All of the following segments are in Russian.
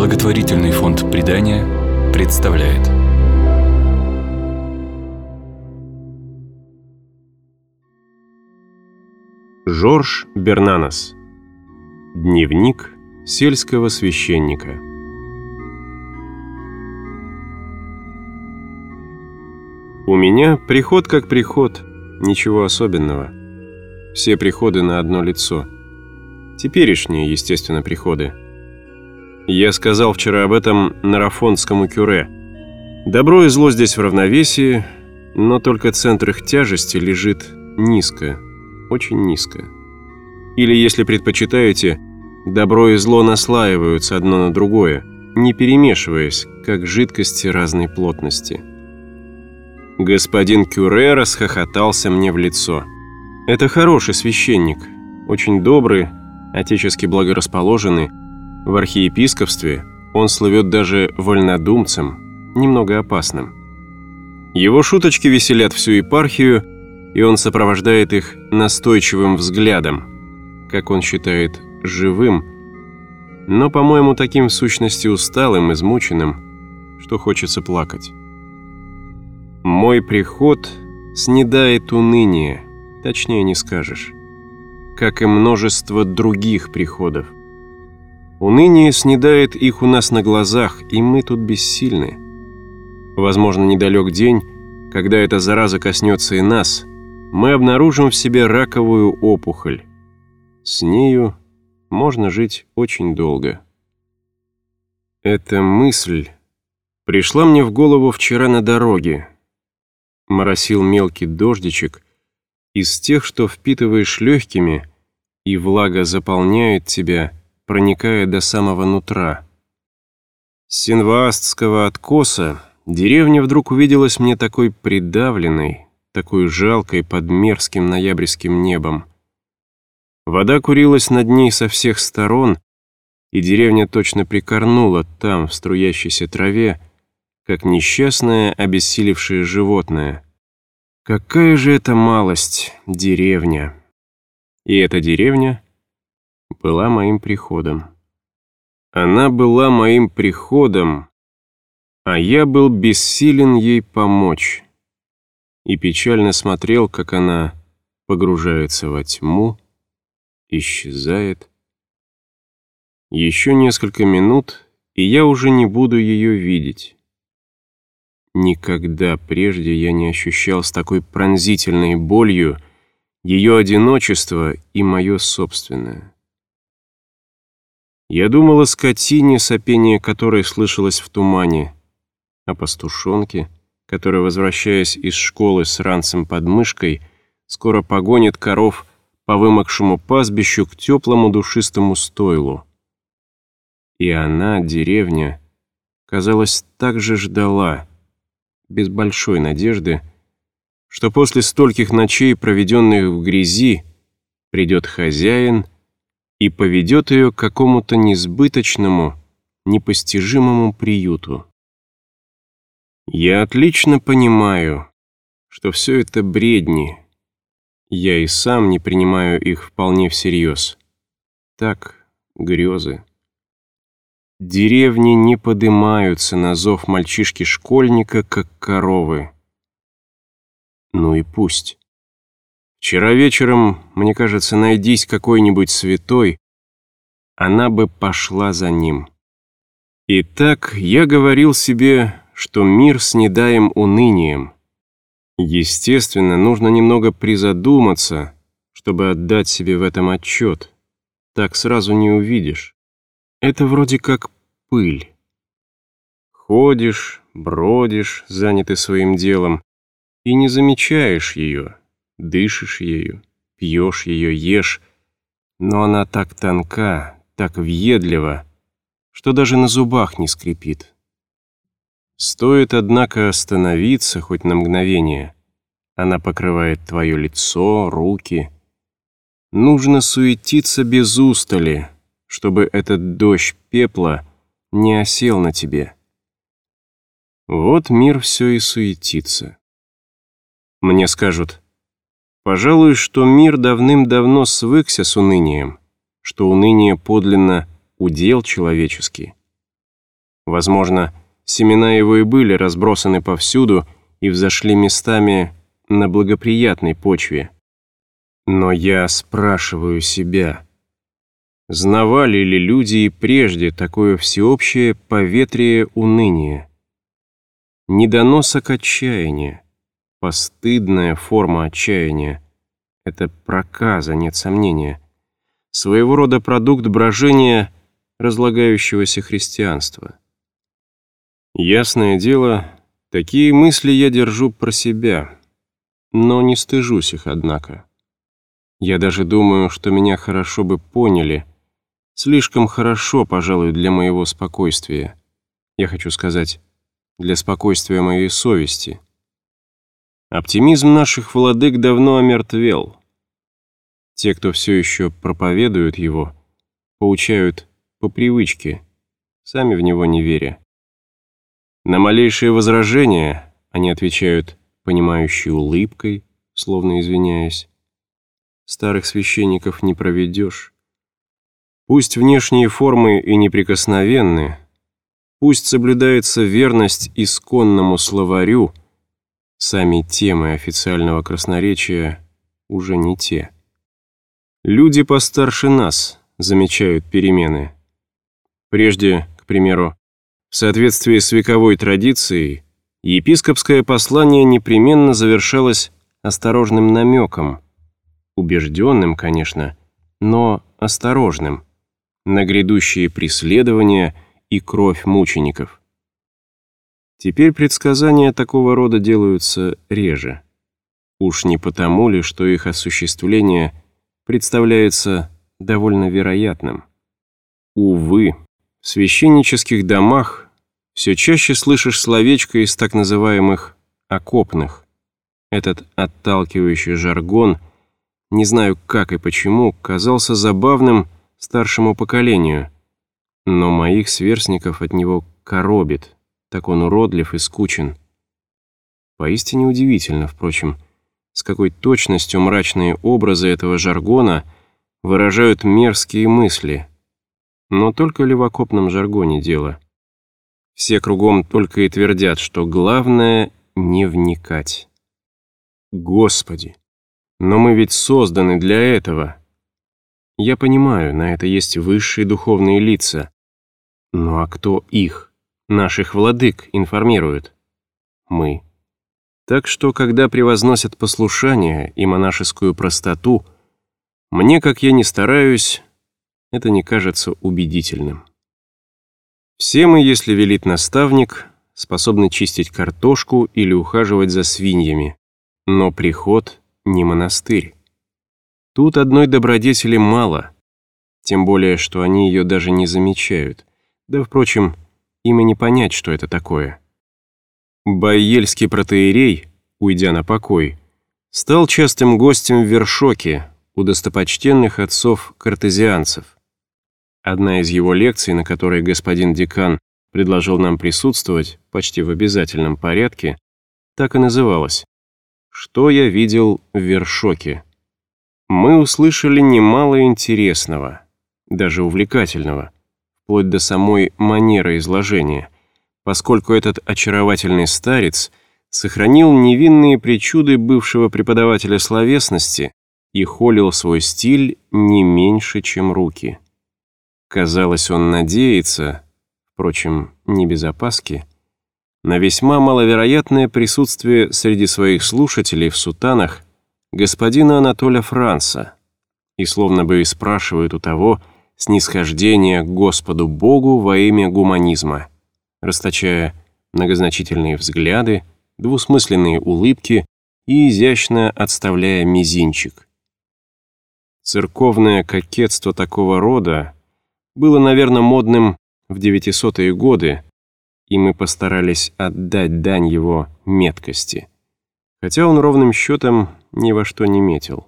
Благотворительный фонд «Предания» представляет Жорж Бернанос Дневник сельского священника У меня приход как приход, ничего особенного. Все приходы на одно лицо. Теперешние, естественно, приходы. Я сказал вчера об этом нарафонскому кюре. Добро и зло здесь в равновесии, но только центр их тяжести лежит низко, очень низко. Или, если предпочитаете, добро и зло наслаиваются одно на другое, не перемешиваясь, как жидкости разной плотности. Господин Кюре расхохотался мне в лицо. Это хороший священник, очень добрый, отечески благорасположенный. В архиепископстве он слывет даже вольнодумцем, немного опасным. Его шуточки веселят всю епархию, и он сопровождает их настойчивым взглядом, как он считает, живым, но, по-моему, таким в сущности усталым, измученным, что хочется плакать. Мой приход снедает уныние, точнее не скажешь, как и множество других приходов. Уныние снедает их у нас на глазах, и мы тут бессильны. Возможно, недалек день, когда эта зараза коснется и нас, мы обнаружим в себе раковую опухоль. С нею можно жить очень долго. Эта мысль пришла мне в голову вчера на дороге, моросил мелкий дождичек, из тех, что впитываешь легкими, и влага заполняет тебя, проникая до самого нутра. С Синваастского откоса деревня вдруг увиделась мне такой придавленной, такой жалкой под мерзким ноябрьским небом. Вода курилась над ней со всех сторон, и деревня точно прикорнула там, в струящейся траве, как несчастное, обессилевшее животное. Какая же это малость, деревня. И эта деревня была моим приходом. Она была моим приходом, а я был бессилен ей помочь. И печально смотрел, как она погружается во тьму, исчезает. Еще несколько минут, и я уже не буду ее видеть. Никогда прежде я не ощущал с такой пронзительной болью ее одиночество и мое собственное. Я думал о скотине, сопение которой слышалось в тумане, о пастушонке, который, возвращаясь из школы с ранцем под мышкой, скоро погонит коров по вымокшему пастбищу к теплому душистому стойлу. И она, деревня, казалось, так же ждала — без большой надежды, что после стольких ночей, проведенных в грязи, придет хозяин и поведет ее к какому-то несбыточному, непостижимому приюту. Я отлично понимаю, что все это бредни. Я и сам не принимаю их вполне всерьез. Так, грезы. Деревни не подымаются на зов мальчишки-школьника, как коровы. Ну и пусть. Вчера вечером, мне кажется, найдись какой-нибудь святой, она бы пошла за ним. Итак, я говорил себе, что мир с недаем унынием. Естественно, нужно немного призадуматься, чтобы отдать себе в этом отчет. Так сразу не увидишь. Это вроде как пыль. Ходишь, бродишь, занятый своим делом, и не замечаешь ее, дышишь ею, пьешь ее, ешь, но она так тонка, так въедлива, что даже на зубах не скрипит. Стоит, однако, остановиться хоть на мгновение. Она покрывает твое лицо, руки. Нужно суетиться без устали, чтобы этот дождь пепла не осел на тебе. Вот мир все и суетится. Мне скажут, пожалуй, что мир давным-давно свыкся с унынием, что уныние подлинно удел человеческий. Возможно, семена его и были разбросаны повсюду и взошли местами на благоприятной почве. Но я спрашиваю себя, знавали ли люди и прежде такое всеобщее поветрие уныния? Недоносок отчаяния, постыдная форма отчаяния. Это проказа, нет сомнения. Своего рода продукт брожения разлагающегося христианства. Ясное дело, такие мысли я держу про себя, но не стыжусь их, однако. Я даже думаю, что меня хорошо бы поняли, слишком хорошо, пожалуй, для моего спокойствия. Я хочу сказать, для спокойствия моей совести. Оптимизм наших владык давно омертвел. Те, кто все еще проповедуют его, поучают по привычке, сами в него не веря. На малейшее возражение они отвечают понимающей улыбкой, словно извиняясь. Старых священников не проведешь. Пусть внешние формы и неприкосновенны, пусть соблюдается верность исконному словарю, сами темы официального красноречия уже не те. Люди постарше нас замечают перемены. Прежде, к примеру, в соответствии с вековой традицией, епископское послание непременно завершалось осторожным намеком, убежденным, конечно, но осторожным, на грядущие преследования и кровь мучеников. Теперь предсказания такого рода делаются реже. Уж не потому ли, что их осуществление представляется довольно вероятным. Увы, в священнических домах все чаще слышишь словечко из так называемых «окопных». Этот отталкивающий жаргон, не знаю как и почему, казался забавным старшему поколению, но моих сверстников от него коробит, так он уродлив и скучен. Поистине удивительно, впрочем, с какой точностью мрачные образы этого жаргона выражают мерзкие мысли – но только ли в окопном жаргоне дело? Все кругом только и твердят, что главное — не вникать. Господи, но мы ведь созданы для этого. Я понимаю, на это есть высшие духовные лица. Ну а кто их, наших владык, информирует? Мы. Так что, когда превозносят послушание и монашескую простоту, мне, как я не стараюсь, это не кажется убедительным. Все мы, если велит наставник, способны чистить картошку или ухаживать за свиньями, но приход не монастырь. Тут одной добродетели мало, тем более, что они ее даже не замечают. Да, впрочем, им не понять, что это такое. Байельский протеерей, уйдя на покой, стал частым гостем в Вершоке у достопочтенных отцов-картезианцев. Одна из его лекций, на которой господин декан предложил нам присутствовать почти в обязательном порядке, так и называлась «Что я видел в Вершоке?». Мы услышали немало интересного, даже увлекательного, вплоть до самой манеры изложения, поскольку этот очаровательный старец сохранил невинные причуды бывшего преподавателя словесности и холил свой стиль не меньше, чем руки. Казалось, он надеется, впрочем, не без опаски, на весьма маловероятное присутствие среди своих слушателей в сутанах господина Анатоля Франца и словно бы спрашивает у того снисхождение к Господу Богу во имя гуманизма, расточая многозначительные взгляды, двусмысленные улыбки и изящно отставляя мизинчик. Церковное кокетство такого рода было, наверное, модным в 900-е годы, и мы постарались отдать дань его меткости, хотя он ровным счетом ни во что не метил.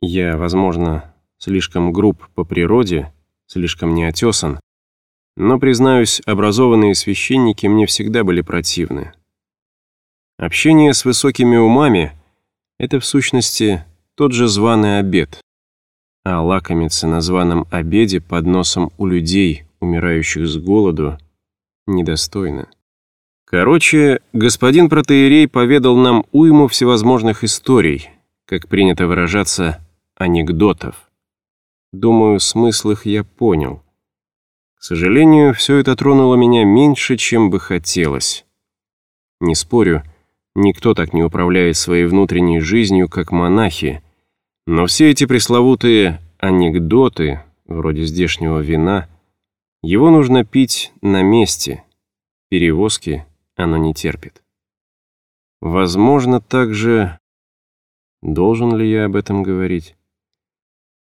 Я, возможно, слишком груб по природе, слишком неотесан, но, признаюсь, образованные священники мне всегда были противны. Общение с высокими умами — это, в сущности, тот же званый обед, а лакомиться на званом обеде под носом у людей, умирающих с голоду, недостойно. Короче, господин протеерей поведал нам уйму всевозможных историй, как принято выражаться, анекдотов. Думаю, смысл их я понял. К сожалению, все это тронуло меня меньше, чем бы хотелось. Не спорю, никто так не управляет своей внутренней жизнью, как монахи, но все эти пресловутые анекдоты, вроде здешнего вина, его нужно пить на месте. Перевозки оно не терпит. Возможно, также... Должен ли я об этом говорить?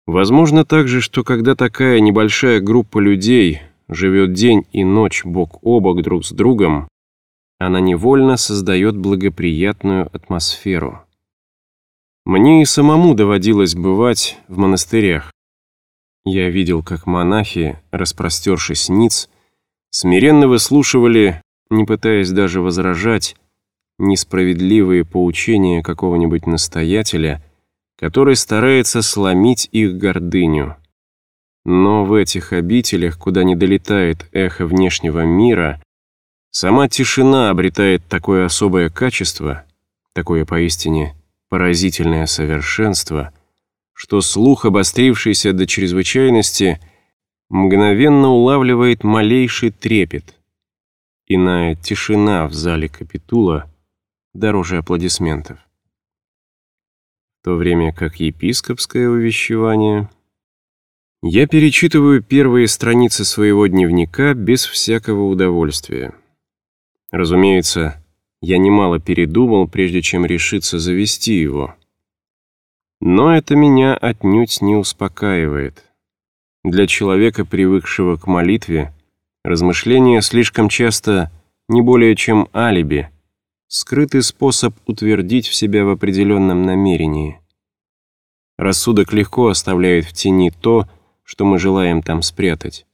Возможно также, что когда такая небольшая группа людей живет день и ночь бок о бок друг с другом, она невольно создает благоприятную атмосферу. Мне и самому доводилось бывать в монастырях. Я видел, как монахи, распростершись ниц, смиренно выслушивали, не пытаясь даже возражать, несправедливые поучения какого-нибудь настоятеля, который старается сломить их гордыню. Но в этих обителях, куда не долетает эхо внешнего мира, сама тишина обретает такое особое качество, такое поистине поразительное совершенство, что слух, обострившийся до чрезвычайности, мгновенно улавливает малейший трепет. Иная тишина в зале капитула дороже аплодисментов. То время как епископское увещевание... Я перечитываю первые страницы своего дневника без всякого удовольствия. Разумеется, я немало передумал, прежде чем решиться завести его. Но это меня отнюдь не успокаивает. Для человека, привыкшего к молитве, размышления слишком часто не более чем алиби, скрытый способ утвердить в себя в определенном намерении. Рассудок легко оставляет в тени то, что мы желаем там спрятать.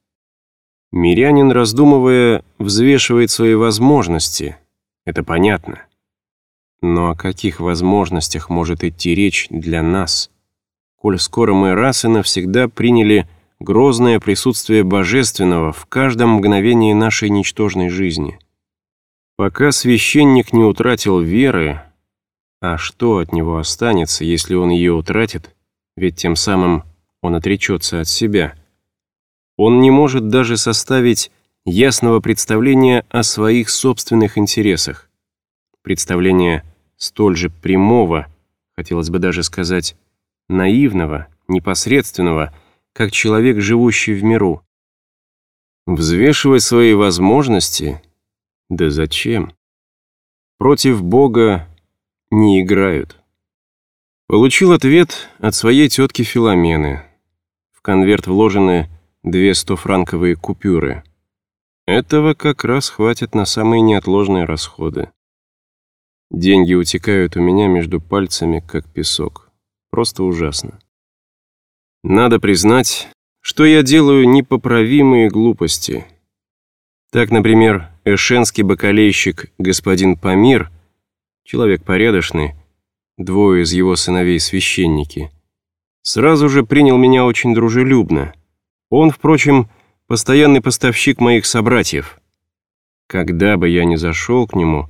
Мирянин, раздумывая, взвешивает свои возможности, это понятно. Но о каких возможностях может идти речь для нас, коль скоро мы раз и навсегда приняли грозное присутствие Божественного в каждом мгновении нашей ничтожной жизни? Пока священник не утратил веры, а что от него останется, если он ее утратит, ведь тем самым он отречется от себя. Он не может даже составить ясного представления о своих собственных интересах. Представление столь же прямого, хотелось бы даже сказать, наивного, непосредственного, как человек, живущий в миру. Взвешивать свои возможности? Да зачем? Против Бога не играют. Получил ответ от своей тетки Филомены. В конверт вложены две стофранковые купюры. Этого как раз хватит на самые неотложные расходы. Деньги утекают у меня между пальцами, как песок. Просто ужасно. Надо признать, что я делаю непоправимые глупости. Так, например, эшенский бакалейщик господин Памир, человек порядочный, двое из его сыновей священники, сразу же принял меня очень дружелюбно. Он, впрочем, постоянный поставщик моих собратьев. Когда бы я ни зашел к нему,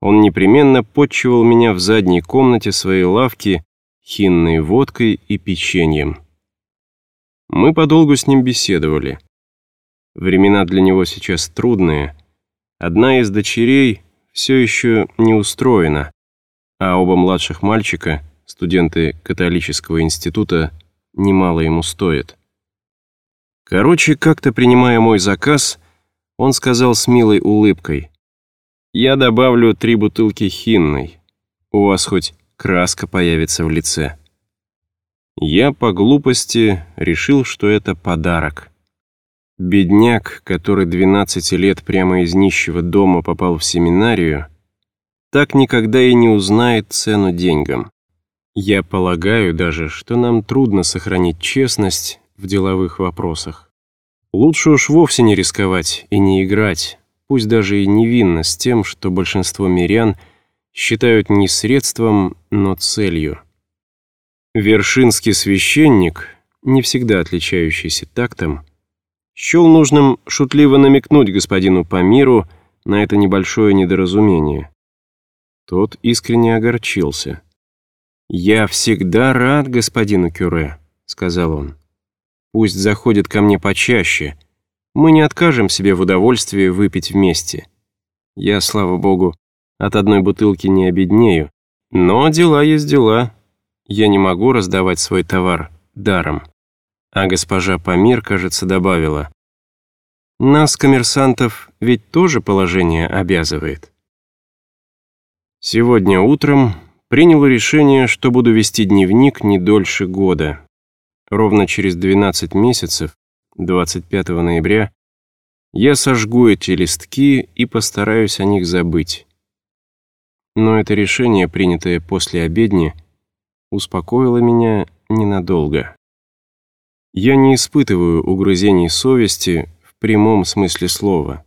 он непременно подчивал меня в задней комнате своей лавки хинной водкой и печеньем. Мы подолгу с ним беседовали. Времена для него сейчас трудные. Одна из дочерей все еще не устроена, а оба младших мальчика, студенты католического института, немало ему стоят. Короче, как-то принимая мой заказ, он сказал с милой улыбкой. «Я добавлю три бутылки хинной. У вас хоть краска появится в лице». Я по глупости решил, что это подарок. Бедняк, который 12 лет прямо из нищего дома попал в семинарию, так никогда и не узнает цену деньгам. Я полагаю даже, что нам трудно сохранить честность в деловых вопросах. Лучше уж вовсе не рисковать и не играть, пусть даже и невинно, с тем, что большинство мирян считают не средством, но целью. Вершинский священник, не всегда отличающийся тактом, счел нужным шутливо намекнуть господину Памиру на это небольшое недоразумение. Тот искренне огорчился. «Я всегда рад господину Кюре», — сказал он. «Пусть заходит ко мне почаще. Мы не откажем себе в удовольствии выпить вместе. Я, слава богу, от одной бутылки не обеднею. Но дела есть дела. Я не могу раздавать свой товар даром». А госпожа Памир, кажется, добавила. «Нас, коммерсантов, ведь тоже положение обязывает». Сегодня утром принял решение, что буду вести дневник не дольше года. Ровно через 12 месяцев, 25 ноября, я сожгу эти листки и постараюсь о них забыть. Но это решение, принятое после обедни, успокоило меня ненадолго. Я не испытываю угрызений совести в прямом смысле слова.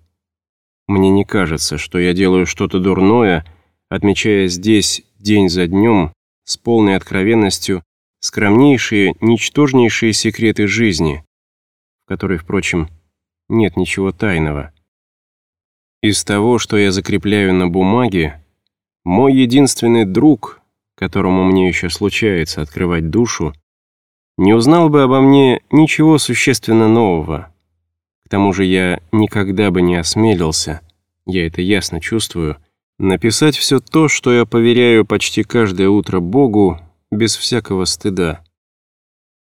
Мне не кажется, что я делаю что-то дурное, отмечая здесь день за днем с полной откровенностью скромнейшие, ничтожнейшие секреты жизни, в которой, впрочем, нет ничего тайного. Из того, что я закрепляю на бумаге, мой единственный друг, которому мне еще случается открывать душу, не узнал бы обо мне ничего существенно нового. К тому же я никогда бы не осмелился, я это ясно чувствую, Написать все то, что я поверяю почти каждое утро Богу, без всякого стыда.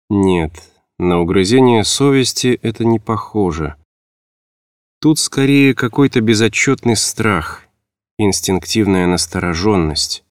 Нет, на угрызение совести это не похоже. Тут скорее какой-то безотчетный страх, инстинктивная настороженность.